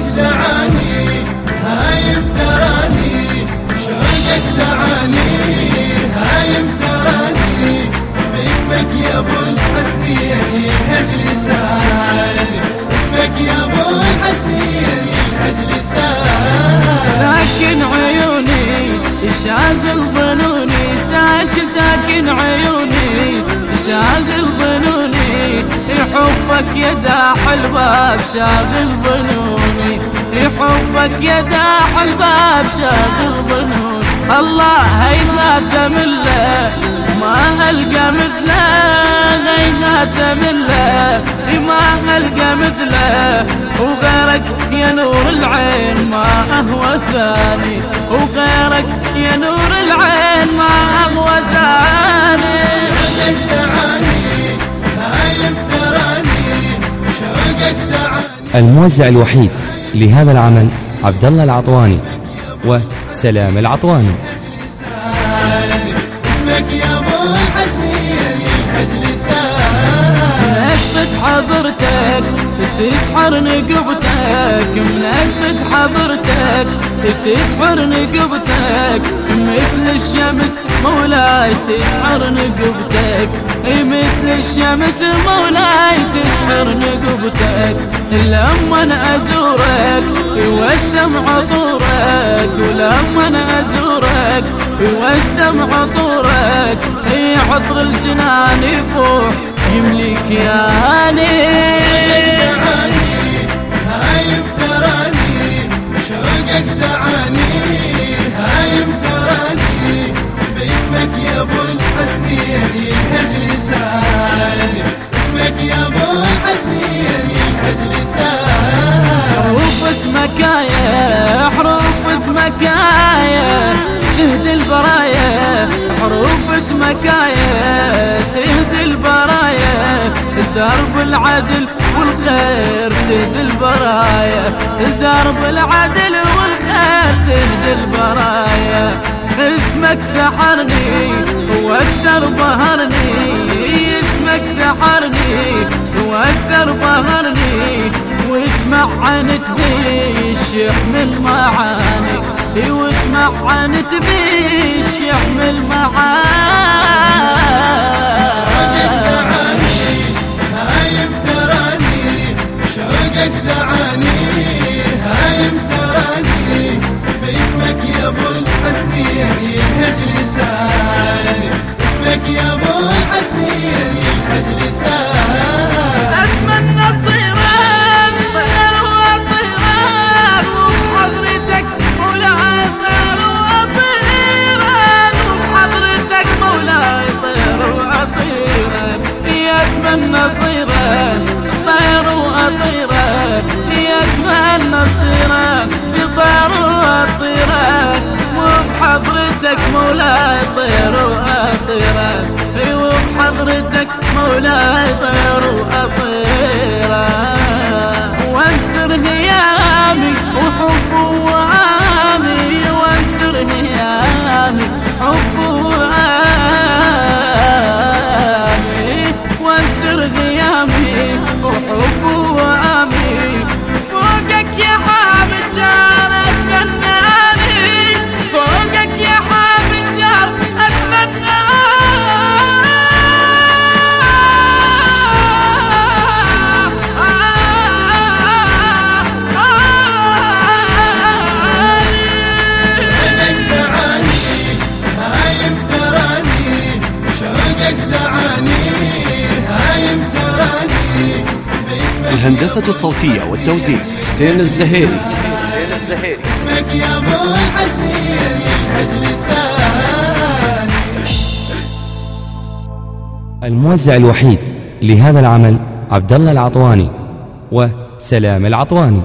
شوقك دعاني هايم تراني هايم تراني يا أبو لساني اسمك يا أبو الحسنين يلهج لساني ساكن عيوني ساكن ساكن عيوني شاغل حبك يا داح الباب شاغل ظنوني حبك يا داح الباب شاغل ظنوني. الله هينا مله ما ألقى مثله. غينا مله ما ألقى مثله. وغيرك يا نور العين ما أهوى ثاني. وغيرك يا نور العين ما أهوى ثاني. الموزع الوحيد لهذا العمل عبد الله العطواني وسلام العطواني. اسمك يا ابو لسان نقصد حضرتك تسحر نقبتك منقصد حضرتك تسحر نقبتك مثل الشمس مولاي تسحر نقبتك. مثل الشمس مولاي تسحر نقبتك. لما أزورك واستمع عطورك ولما أزورك واستمع عطورك عطر الجنان يفوح يملك ياني يا تهدي البرايا حروف اسمك يا تهدي البرايا درب العدل والخير تهدي البرايا درب العدل والخير تهدي البرايا. اسمك سحرني وأكثر بهرني. اسمك سحرني وأكثر بهرني. وتمعنت بيش يحمل معاني وتمعنت بيش يحمل معاني. هايم تراني شوقك دعاني. هايم تراني يا ابو لساني وبحضرتك مولاي طير وطيران وبحضرتك مولاي طير وطيران وانثر هيامي وحب الهندسة الصوتية والتوزيع. حسين الزهيري. اسمك يا ابو الموزع الوحيد لهذا العمل عبد الله العطواني وسلام العطواني.